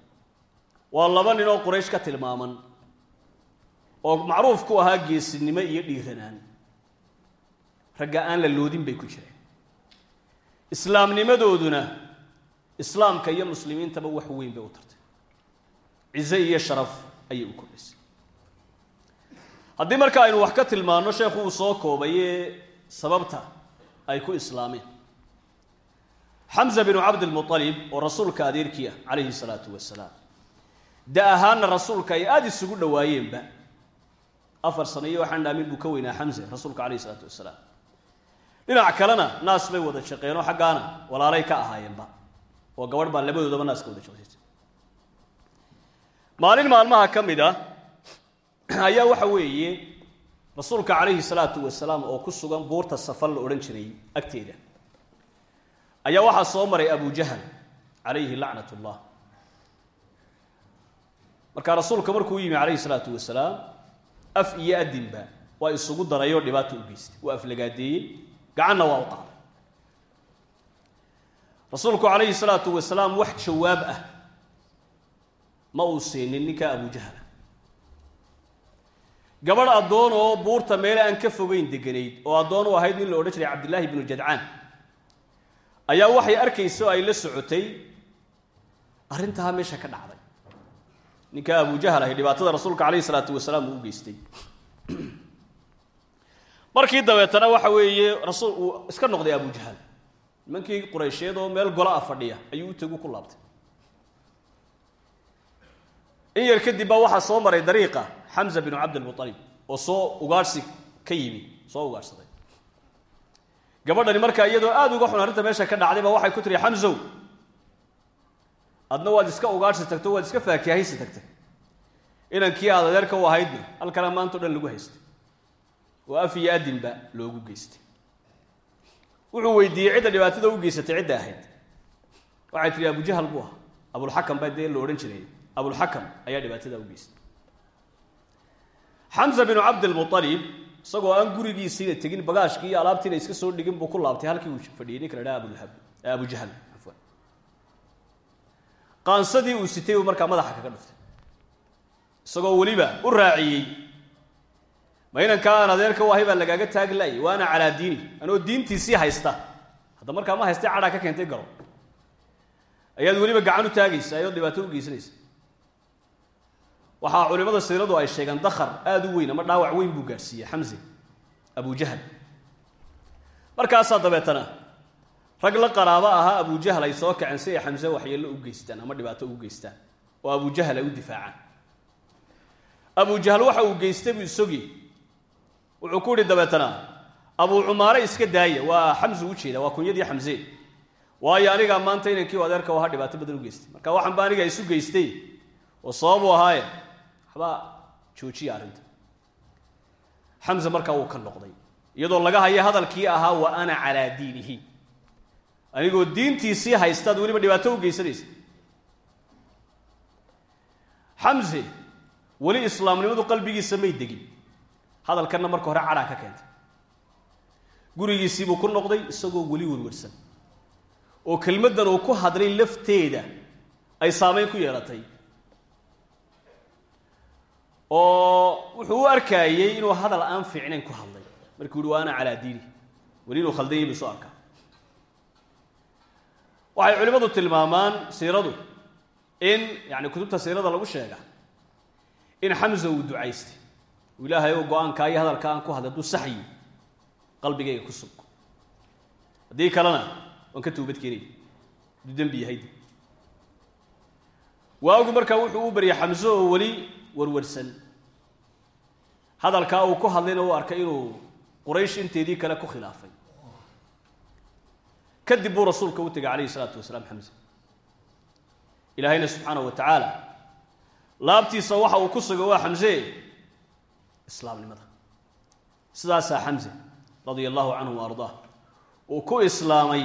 waa laba nin oo quraysh ka tilmaaman oo macruuf ku ahaa geesinimo iyo dhiiranaan. Ragga aan la loodin bay ku jireen. Islaamnimadooduna islaamka iyo muslimiintaba wax weyn bay u tartay cize iyo sharaf ayay u kordhisay. Haddii marka aynu wax ka tilmaanno sheekhu uu soo koobayee sababta ay ku islaameen xamza binu cabdilmualib oo rasuulka adeerkii ah calayhi salaatu wasalaam da ahaanna rasuulka ay aada isugu dhowaayeenba. Afar sano iyo waxaan dhaamin buu ka weynaa xamse rasuulka calayhi salaatu wasalaam dhinac kalena naas bay wada shaqeenoo xaggaana walaalay ka ahaayeenba. Oo gabadh baa labadoodaba naaska wada shaqaysay maalin maalmaha ka mid ah ayaa waxa weeye rasuulka calayhi salaatu wasalaam oo ku sugan buurta safar la odhan jiray agteeda ayaa waxaa soo maray abu jahal calayhi lacnat ullah markaa rasuulka markuu yimi calayhi salaatu wasalaam af iyo adinba waa isugu darayoo dhibaata u geystay. Waa aflagaadeeyey gacanna waa u qaaday rasuulku calayhi salaatu wasalaam wax jawaab ah ma uu siinin ninkaa abujahla gabadh addoon oo buurta meele aan ka fogeyn deganayd oo addoon u ahayd nin la odhan jiray cabdillaahi binu jadcaan ayaa waxay arkaysa oo ay la socotay arrintaa meesha ka dhacday. Ninkaa abujahal ahay dhibaatada rasuulka calayhi salaatu wasalaam uu geystay. Markii dabeetana waxa weeye rasuul uu iska noqday abujahal nimankii quraysheed oo meel gola a fadhiya ayuu u tegu ku laabtay. In yar kadib baa waxaa soo maray dariiqa xamza binu cabdilmualib oo soo ugaadhsi ka yimi soo ugaadhsaday gabadhani markaa iyadoo aada uga xun arrinta meesha ka dhacday ba waxay ku tiri xamsow adna waad iska ugaadhsi tagto waad iska faakihaysi tagtay. Inankii aad adeerka u ahaydna halkana maanta o dhan lagu haystay. Oo af iyo adinba loogu geystay. Wuxuu weydiiyey cidda dhibaatada u geysatay cidda ahayd. Waxay tihi abujahal buu ahaa. Abulxakam baa dee la odhan jiray. Abulxakam ayaa dhibaatada u geystay. Xamza binu cabdilmualib isagoo aan gurigiisiina tegin bagaashkii iyo alaabtiina iska soo dhigin buu ku laabtay halkii uu fadhiyey ninka la dhaha abulhab abujahal afwan. Qaansadii uu sitay uu markaa madaxa kaga dhuftay. Isagoo weliba u raaciyey ma inankaa aan adeerka u ahay baa lagaaga taagi laayay waana calaa diini anoo diintiisii haysta. Hadda markaa ma haystay cadhaa ka keentay garo ayaad weliba gacan u taagaysa ayadoo dhibaato u geysanaysa waxaa culimada siiradu ay sheegeen dakhar aada u weyn ama dhaawac weyn buu gaadhsiiyey xamse abujahal markaasaa dabeetana rag la qaraabo ahaa abujahal ay soo kaceen si ay xamse waxyeello u geystaan ama dhibaato u geystaan oo abujahal ay u difaacaan. Abujahal waxa uu geystay buu isogii. Wuxuu ku yihi dabeetana abuu cumaare iska daaya. Waa xamse u jeeda waa kunyadii xamse. Waayo anigaa maanta inankii adeerka ahaa dhibaato badan u geystay. Marka waxaan ba aniga isu geystay oo sababuu ahaaye waxbaa joojiya arrinta xamse markaa wuu ka noqday iyadoo laga hayo hadalkii ahaa wa ana calaa diinihi. Anigoo diintiisii haystaad weliba dhibaato u geysanaysa. Xamse weli islaamnimadu qalbigiisa may degin. Hadalkanna marka hore cadhaa ka keentay. Gurigiisiibuu ku noqday isagoo weli werwarsan oo kelmaddan uu ku hadlay lafteeda ay saameyn ku yeelatay oo wuxuu u arkaayey inuu hadal aan fiicnayn ku hadlay. Markuu yihi wa ana calaa diini. Weli inuu khaldanyay bu isu arkaa waxay culimmadu tilmaamaan siiradu in yani kutubta siirada lagu sheega in xamsa uu ducaystay. Ilaahay oo go'aankaa iyo hadalka aan ku hadlay hadduu saxyi qalbigayga ku sug haddii kalena waan ka toobad keenaya hadduu dembi yahayde waagu markaa wuxuu u baryay xamse oo weli warwarsan. Hadalkaa uu ku hadlayna uu arkay inuu quraysh inteedii kale ku khilaafay. Kadib buu rasuulka u tegay calayhi isalaatu wasalaam xamse ilaahayna subxaanahu wa tacaala laabtiisa waxa uu ku sugo waa xamse. Islaamnimada. Sidaasaa xamse radia allahu canhu wa ardaah uu ku islaamay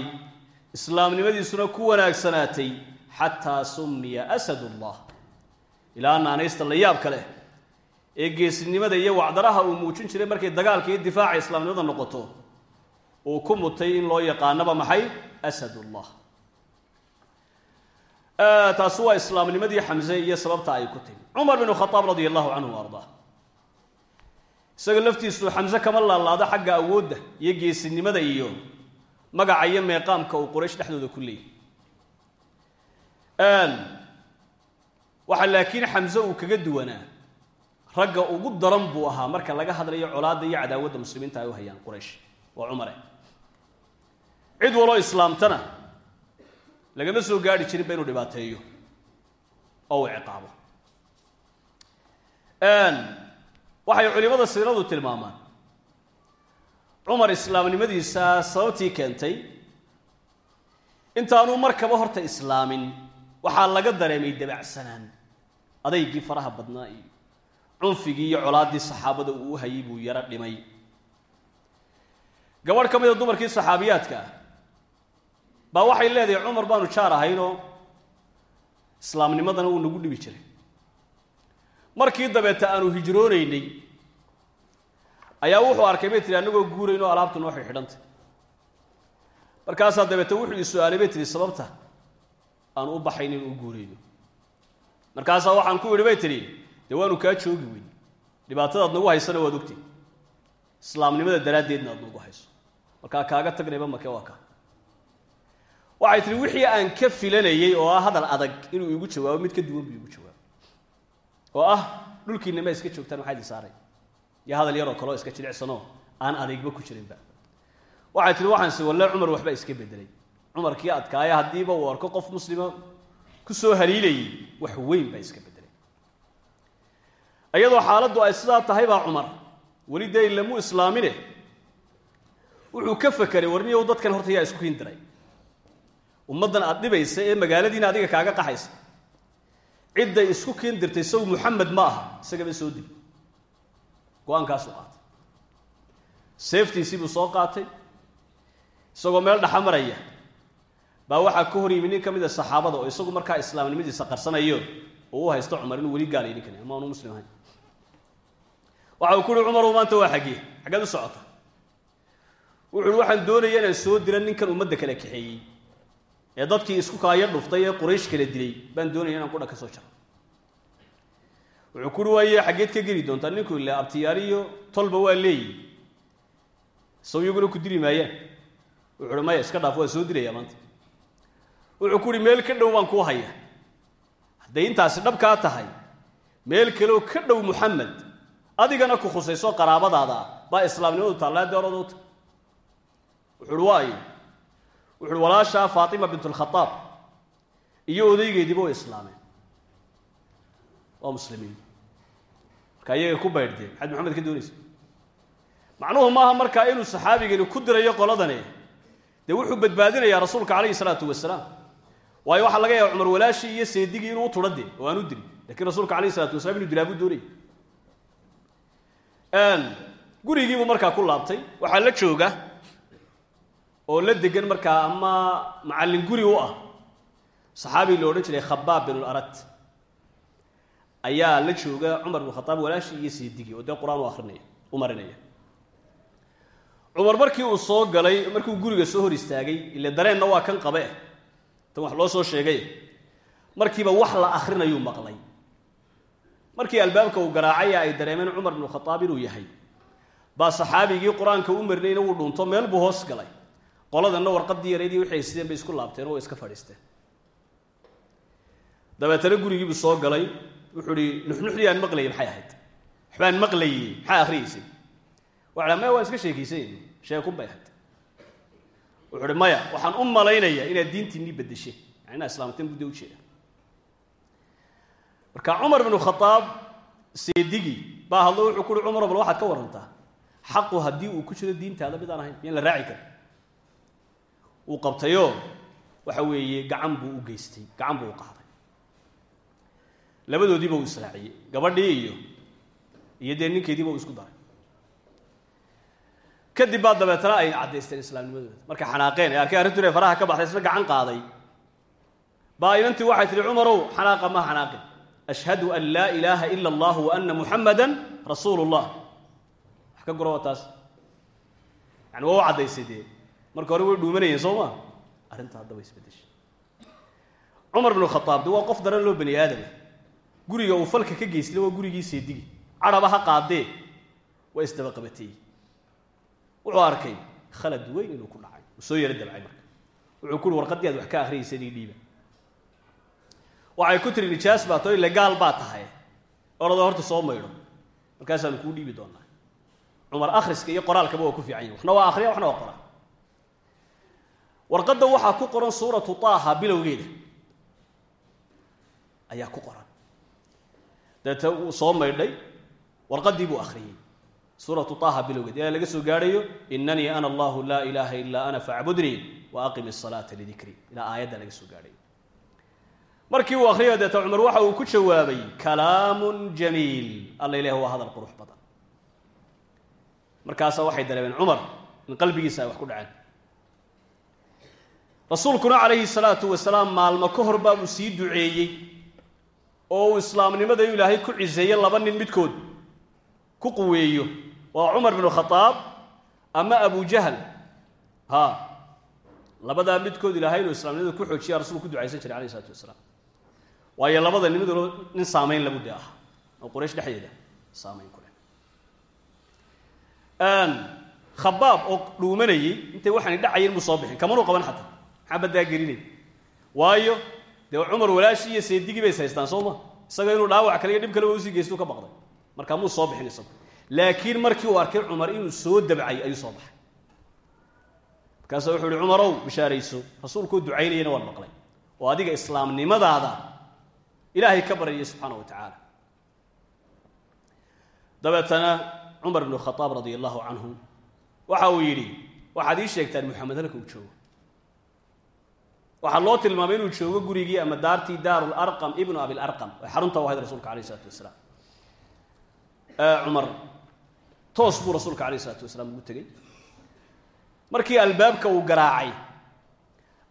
islaamnimadiisuna ku wanaagsanaatay xataa summiya asad ullah ilaa naanaysta la yaabka leh ee geesinimada iyo wacdaraha uu muujin jiray markay dagaalka iyo difaaca islaamnimada noqoto uu ku mutay in loo yaqaanaba maxay? Asadullah. Taasi waa islaamnimadii xamse iyo sababta ay ku timi cumar binu khadaab radia allahu canhu wa ardaa isaga laftiisu xamse kama laalaado xagga awoodda iyo geesinimada iyo magaca iyo meeqaamka uu quraysh dhexdooda ku leeyahy waxaa laakiin xamse uu kaga duwanaa. Ragga ugu daran buu ahaa marka laga hadlayo colaadda iyo cadaawadda muslimiinta ay u hayaan quraysh waa cumare cid waloo islaamtana lagama soo gaarhi jirinba inuu dhibaateeyo oo uu ciqaabo. Waxay culimada siiradu tilmaamaan. Cumar islaamnimadiisa sababtii keentay? Intaanuu markaba horta islaamin waxaa laga dareemay dabacsanaan. Adaygii faraha badnaa iyo cunfigii iyo colaaddii saxaabada uu u hayay buu yaro dhimay. Gabadh ka mid a dumarkii saxaabiyaadka ah baa waxay leedahay cumar baanu jaar ahaynoo islaamnimadana uu nagu dhibi jiray. Markii dabeeta aanu hijroonaynay ayaa wuxuu arkay bay tihi annagoo guuraynoo alaabtu noo xidhxidhantay markaasaa dabeete wuxuu i su'aalay bay tihi sababta aan u baxayn in u guurayno markaasaa waxaan ku yidhi bay tidhi dee waanu kaa joogi weyn. Dhibaatadaad nagu haysana waad ogtay. Islaamnimada daraaddeedna aad nagu hayso. Markaa kaaga tagnayba make waa kaa. Waxay tihi wixii aan ka filanayey oo ah hadal adag inuu igu jawaabo mid ka duwan buu igu jawaabo oo ah dhulkiina ma iska joogtaan maxaa idin iyo hadal yaroo kaleo iska jilicsanoo aan adeegba ku jirinba. Waxay tihi waxaan si walle cumar waxba iska bedelay cumarkii adkaaya haddiiba uu arko qof muslima ku soo haliilayay wax weyn baa iska bedelay iyadoo xaaladdu ay sidaa tahay baa cumar weli dee lamu islaamine wuxuu ka fekeray warniyow dadkan horta yaa isku kiin diray ummaddan aad dhibaysa ee magaaladiina adiga kaaga qaxaysa. Cidday isku kiin dirtay saw muxamed ma aha isagaba soo dil go'aankaasuu qaatay. Seeftiisii buu soo qaatay isagoo meel dhaxa maraya baa waxaa ka hor yimi nin ka mid a saxaabada oo isagu markaa islaamnimadiisa qarsanayo oo u haysto cumar inuu weli gaalay ninkani ama aanu muslim ahayn. Waxa uu ku uhi cumarow maanta waa xaggee xaggeed u socota. Wuxu uhi waxaan doonaya inaan soo dira ninkan ummadda kala kaxeeyey. Ee dadkii isku kaayo dhuftay ee quraysh kala dilay baan doonaya inaan qudha ka soo jaro. Wuxuu ku uhi waaye xaggeed ka geli doontaa ninku ile abtiyaariyo tolba waa leeyi. Saw iyaguna ku dili maayaan. Wuxu uhi maya iska dhaaf waa soo dilayaa maanta wuxuu ku uhi meel ka dhow baan kuu haya hadday intaasi dhabkaa tahay meel kaleoo ka dhow muxamed adigana ku khusayso qaraabadaada baa islaamnimadu taallaa deeroodota wuxu uhi waayo. Wuxu uhi walaashaa faatima bint alkhadaab iyo odaygeediiba way islaameen. Waa muslimiin. Marka iyaga ku baydhdeen maxaad maxamed ka doonaysa. Macnuhu maaha markaa inuu saxaabigani ku dirayo qoladani dee wuxuu badbaadinayaa rasuulka calayhi salaatu wasalaam waayo waxaa laga yaaba cumar walaashii iyo seedigii inuu u tudha de oo aan u dilin lakiin rasuulka alayhi salatu wasalaam inuu dilaa buu doonayay gurigiibuu markaa ku laabtay. Waxaa la jooga oo la degan markaa ama macallin guri u ah. Saxaabii la odhan jiray khabaab bin larad ayaa la jooga cumar bin khataab walaashii iyo seedigii oo dee qur'aan u akrinaya u markii uu soo galay markiuu guriga soo hor istaagay ile dareenna waa kan qabe tan wax loo soo sheegay. Markiiba wax la akrinayuu maqlay. Markii albaabka uu garaacaya ay dareemeen cumar binu khataab inuu yahay baa saxaabigii qur'aanka u marnayna wuu dhunto meel buu hoos galay. Qoladanna warqadii yareydii waxay sideen bay isku laabteen oo way iska fadhiisteen dabeetana gurigiibuu soo galay. Wuxuu ihi nuxnuxdii aan maqlayay maxay ahayd? Waxbaan maqlayey maxaa akhriyeysay waa maya waan iska sheekaysay sheekun bay ahayd wuxuu uhi maya waxaan u malaynayaa inaad diintiinii beddeshe. Yani inaa islaamteen budda ujeeda marka cumar binu khadaab seedigii baa hadlo wuxuu ku uhi cumar bal waxaad ka warantaa. Xaqu haddii uu ku jiro diintaada mid aan ahayn miyaan la raaci karin? Uu qabtayoo waxa weeye gacan buu u geystay gacan buu u qaaday. Labadoodiiba uu israaciyey gabadhii iyo iyo dee ninkeediiba uu isku daray kadib baa dabeetana ay caddaysteen islaamnimadooda markay xanaaqeen ee arkay arrintu inay faraha ka baxday isna gacan qaaday. Baa inantii waxay tihi cumarow xanaaqa ma xanaaqin. Ashhadu an laa ilaaha ila allah wa ana muxamada rasuulu llah wax ka guro taas. Yani waa u caddaysay marka hore way dhuumanayeen soo maa arrinta haddaba isbedeshay. Cumar binu khadaab de waa qof daran loo bani aadama guriga uu falka ka geystay waa gurigii seedigi cadhaba ha qaadee. Waa isdabaqabateeyey wuxuu arkay khalad weyn inuu ku dhacay. Soo yaro dabcay marka. Wuxuu ku uhi warqaddii aad wax ka akhriyaysa inii dhiiba. Waxay ku tiri nijaas baa too ile gaal baa tahay. Orada horta soo maydho markaasaanu kuu dhiibi doonaa. Cumar akhriska iyo qoraalkaba waa ku fiican yahi waxna waa akhriya waxna waa qoraa warqadda waxaa ku qoran suuratu taaha bilowgeeda. Ayaa ku qoran. Dabeeta wuu soo maydhay warqaddii buu akhriyey suuratu taaha bilowgeed. Ilaa laga soo gaadhayo inanii ana allahu laa ilaaha ilaa ana facbudnii wa aqim asalaata lidikrii ilaa aayadda laga soo gaadhayo. Markii uu akhriyo deeta cumar waxa uu ku jawaabay kalaamun jamiil. Alla ilahi waa hadal qurux badan. Markaasa waxay dareemeen cumar in qalbigiisa ay wax ku dhaceen. Rasuulkuna calayhi salaatu wasalaam maalmo ka hor baabuu sii duceeyey oo uu islaamnimada inuu ilaahay ku ciseeyo laba nin midkood ku quweeyo waa cumar binu khadaab ama abu jahl. Ha. Labadaa midkood ilaahay inuu islaamnimada ku xoojiya rasulku ku ducaysan jiray alayh isalaatu wasalaam. Waayo labada nin midooda nin saamayn labu de ah oo quraysh dhexdeeda saamayn ku leh. Khabaab oo dhuumanayey intay waxaanay dhacayeen muu soo bixin. Kamanuu qaban xataa. Maxaa baddaa gelinay waayo dee cumar walaashii iyo seedigii bay is haystaan soo ma? Isaga inuu dhaawac kale dhib kale u sii geystuu ka baqday. Markaa muu soo bixin isagu laakiin markii uu arkay cumar inuu soo dabcay ayuu soo baxay. Markaasa wuxuu ihi cumarow bishaarayso rasuulkuu ducaynayana waan maqlay. Oo adiga islaamnimadaada. Ilaahay ka baryaya subxaana wa tacaala. Dabeetana cumar ibnu khadaab radia allahu canhu waxa uu yidhi waxaad ii sheegtaan moxamed halka uu joogo. Waxaa loo tilmaamay inuu joogo gurigii ama daartii daaru larqam ibnu abilarqam ee xarunta u ahayd rasuulka alayh isalaatu wasalaam cumar toos buu rasuulka alayh isalaatu wasalaam ugu tegey markii albaabka uu garaacay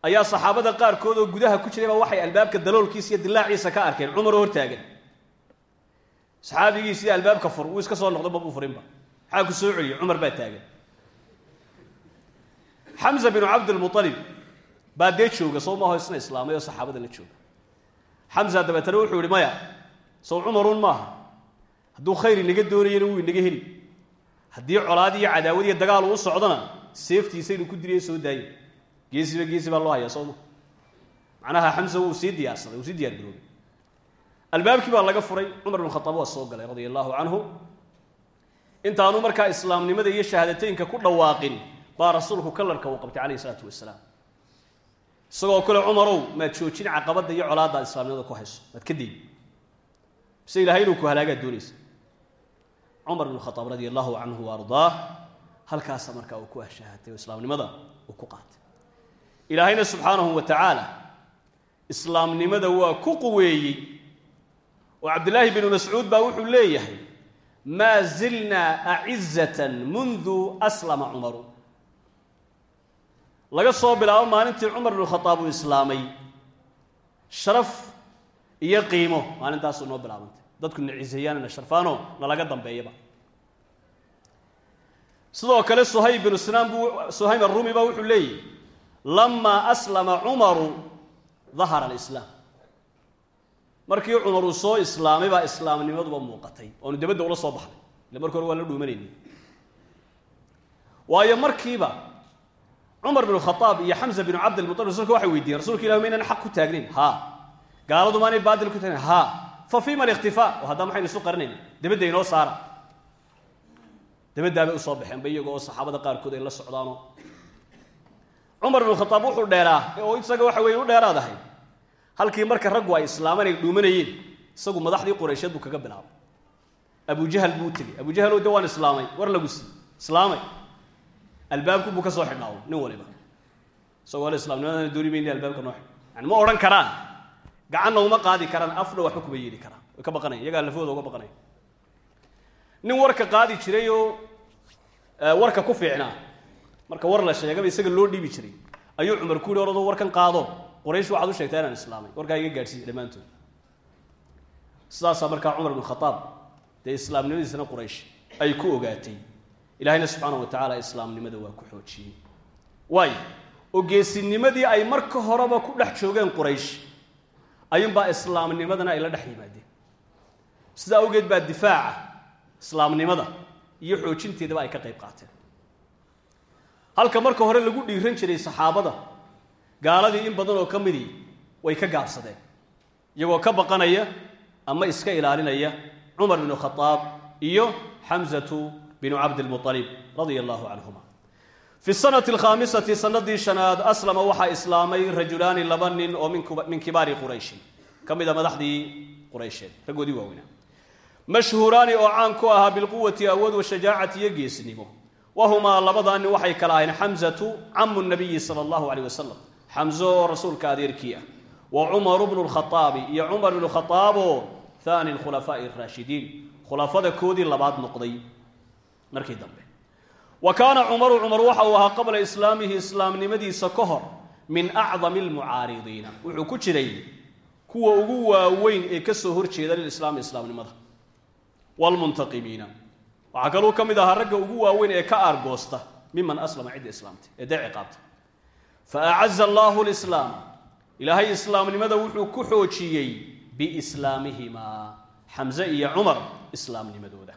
ayaa saxaabada qaarkood oo gudaha ku jiray baa waxay albaabka daloolkiisa iyo dilaaciisa ka arkeen. Cumaroo hortaagan. Saxaabigiisii albaabka fur wuu iska soo noqdo mabuu furinba. Maxaa ku soo celiyey cumar baa taagan. Xamza binu cabdilmualib baa dee jooga soo maaho isna islaamay oo saxaabada la jooga. Xamza dabeetana wuxuu yihi maya sow cumaruun maaha. Hadduu khayr inaga doonayana wuu inaga heli haddii colaad iyo cadaawad iyo dagaal uu socdona seeftiisaynu ku diriye soo daaye geesiba geesi baa loo hayaa sooma macnaha xamsa wuu sii diyaarsaday wuu sii diyaar garoobay albaabkii baa laga furay cumar bin khataab waa soo galay radia allahu canhu intaanu markaa islaamnimada iyo shahaadateynka ku dhawaaqin baa rasuulku kalarka uu qabtay calayhi isalaatu wasalaam isagoo kale cumarow maad joojin caqabadda iyo colaaddaad islaamnimada ku hayso maad ka dayn mise ilahay inuu ku halaagaad doonaysa cumar bin khataab radia allahu canhu wa ardaah halkaasa markaa uu ku ashaahatay oo islaamnimada uu ku qaatay. Ilaahayna subxaanahu wa tacaala islaamnimada waa ku quweeyey. Oo cabdillaahi binu mascuud baa wuxuu leeyahay maa zilnaa acizatan mundu aslama cumaru laga soo bilaabo maalintii cumar binu khadaab uu islaamay. Sharaf iyo qiimo maalintaasuu noo bilaabantay dadku na ciseeyaanna sharfaano nalaga dambeeyaba. Sidoo kale suhayb binu sinaan buu suhayb arumi baa wuxuu leeyahy lamaa aslama cumaru dahara alislaam. Markii cumar uu soo islaamay baa islaamnimaduba muuqatay oonu dabadda ula soo baxday ile marki hore waan la dhuumanayni waayo markiiba cumar binu khadaab iyo xamsa binu cabdilmutalib rasulka waxay weydiiyeen rasulka ilah maynaan xaq ku taagnayn haa gaaladu maanay baadil ku taagnayn haa fa fiima alikhtifaa oo haddaa maxaynu isu qarinayna dabadda inoo saara. Dabaddaabay u soo baxeenba iyago oo saxaabada qaarkood ay la socdaanoo. Cumar binu khadaab wuxuu dheeraa oo isaga waxa weeye u dheeraadahay halkii marka raggu ay islaaman ay dhuumanayeen isagu madaxdii quraysheed buu kaga bilaabay. Abujahal buu u tegey abujahal de waan islaamay war lagu sii islaamay. Albaabku buu ka soo xidhnaawo nin waliba. Isagoo le islamnimadana dooni mayni albaabka noo xidh. Ma odhan karaan gacanna uma qaadi karaan afna waxba kuma yeeli karaan. Way ka baqanayan iyagaa lafooda uga baqanaya nin warka qaadi jiray oo warka ku fiicnaa. Marka war la sheegaba isaga loo dhiibi jiray. Ayuu cumar ku yihi orado warkan qaado. Quraysh waxaad u sheegtaa inaan islaamay. Warkaa iga gaadhsiiya dhammaantood. Sidaasaa markaa cumar bin khadaab dee islaamnimadiisana quraysh ay ku ogaatay. Ilahayna subxaana wa tacaala islaamnimada waa ku xoojiyey. Waayo oo ay marka horeba ku dhex joogeen quraysh ayuunbaa islaamnimadana ay la dhex yimaadeen sidaa awgeed baa difaaca islaamnimada iyo xoojinteedaba ay ka qayb qaateen. Halka marka hore lagu dhiiran jiray saxaabada gaaladii in badan oo ka midii way ka gaabsadeen iyagoo ka baqanaya ama iska ilaalinaya cumar binu khadaab iyo xamsatu binu cabdilmualib radia allahu canhuma fi sanati alkhaamisati sanadii shanaad aslama waxaa islaamay rajulaani laba nin oo min kibaari qurayshin ka mida madaxdii quraysheed raggoodii waaweynaa mashhuuraani oo caan ku ahaa bilquwati awood washajaacati iyo geesnimo. Wahumaa labadaa nin waxay kala ahayn xamzatu camu nabiyi sala allahu aleyh wasalam xamzo oo rasuulka adeerkii ah. Wa cumaru bnu lkhaaabi iyo cumar bnu khaaaboo haani khulafaa'i araashidiin khulafada koodii labaad noqday. Markii dambe wa kaana cumaru cumar waxa uu ahaa qabla islaamihi islaamnimadiisa ka hor min acdami almucaaridiina. Wuxuu ku jiray kuwa ugu waaweyn ee ka soo horjeeda lilislaami islaamnimada wlmuntaqimiina waxaa kaluu ka mid ahaa ragga ugu waaweyn ee ka aargoosta miman aslama cidda islaamtay ee dee ciqaabta fa acaza allahu lislaam ilaahay islaamnimada wuxuu ku xoojiyey biislaamihimaa xamse iyo cumar islaamnimadooda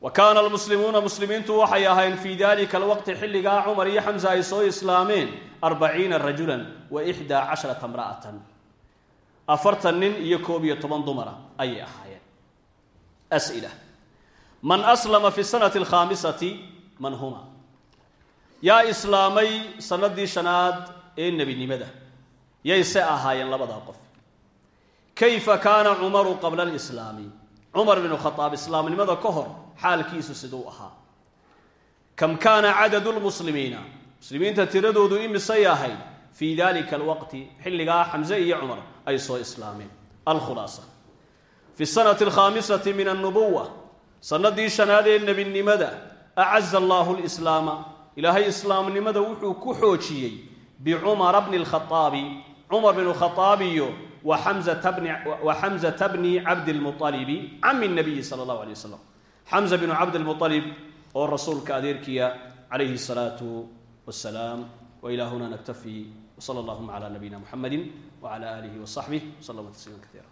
wa kaana almuslimuuna muslimiintu waxay ahayn fii dalika alwaqti xilligaa cumar iyo xamse ay soo islaameen arbaciina rajulan wa ixdaa casharata imra'atan. Afartan nin iyo koob iyo toban dumara ayay ahaayeen. As'ila. Man aslama fi sanati alkhaamisati man huma? Yaa islaamay sanadii shanaad ee nebinimada yayse ahaayeen labadaa qof. Kayfa kaana cumaru qabla alislaami? Cumar binu khadaab islaamnimada ka hor xaalkiisu siduu ahaa. Kam kaana cadadu lmuslimiina muslimiinta tiradoodu imisay ahayd. Fii dalika alwaqti xilligaa xamse iyo cumar ay soo islaameen. Alkhulaasa. Fi sanati alkhaamisati min annubuwa sanadii shanaad ee nebinimada acaza allahu lislaama ilaahay islaamnimada wuxuu ku xoojiyey bicumara bni lkhaaabi cumar binu khaaabiyo wa xamzata bni cabdilmualibi cami nabiyi sala allahu alay wasalam xamza binu cabdilmualib oo rasuulka adeerkiya calayhi salaatu wasalaam wa ilaa huna naktafi wsala allahuma cala nabiyina muxamedi wcala aalihi wasaxbih wslama tasliima kaiira